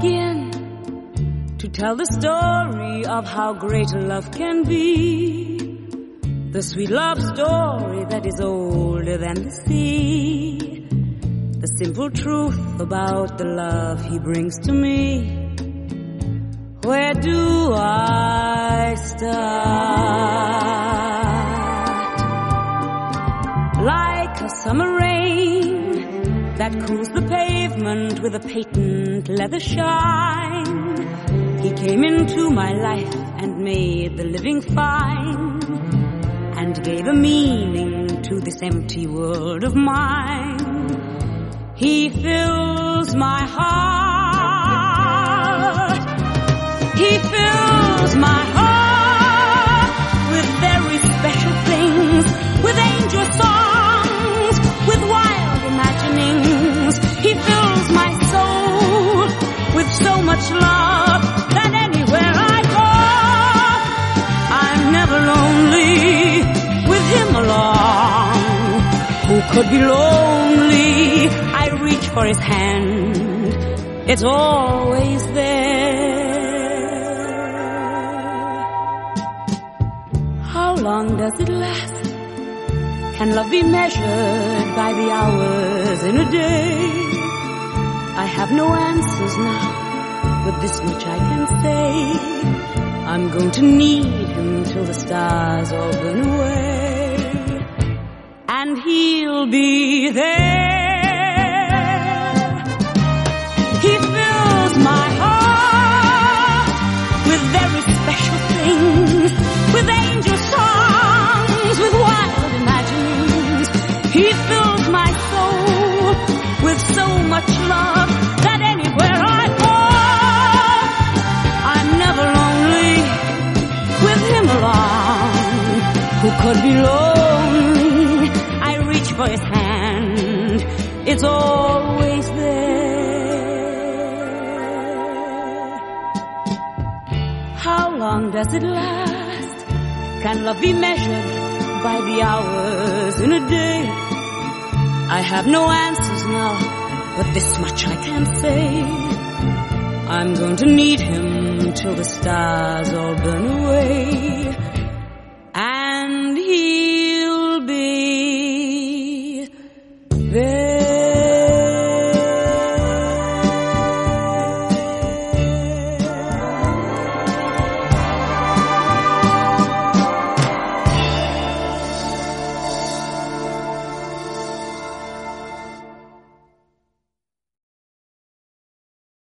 begin to tell the story of how great love can be? The sweet love story that is older than the sea. The simple truth about the love he brings to me. Where do I start? That cools the pavement with a patent leather shine. He came into my life and made the living fine and gave a meaning to this empty world of mine. He fills my heart. Much love that anywhere I go, I'm never lonely with him along. Who could be lonely? I reach for his hand. It's always there. How long does it last? Can love be measured by the hours in a day? I have no answers now, but this much I can say. I'm going to need him till the stars all burn away. And he'll be there. Who could be lonely? I reach for his hand. It's always there. How long does it last? Can love be measured by the hours in a day? I have no answers now, but this much I can say. I'm going to need him till the stars all burn away.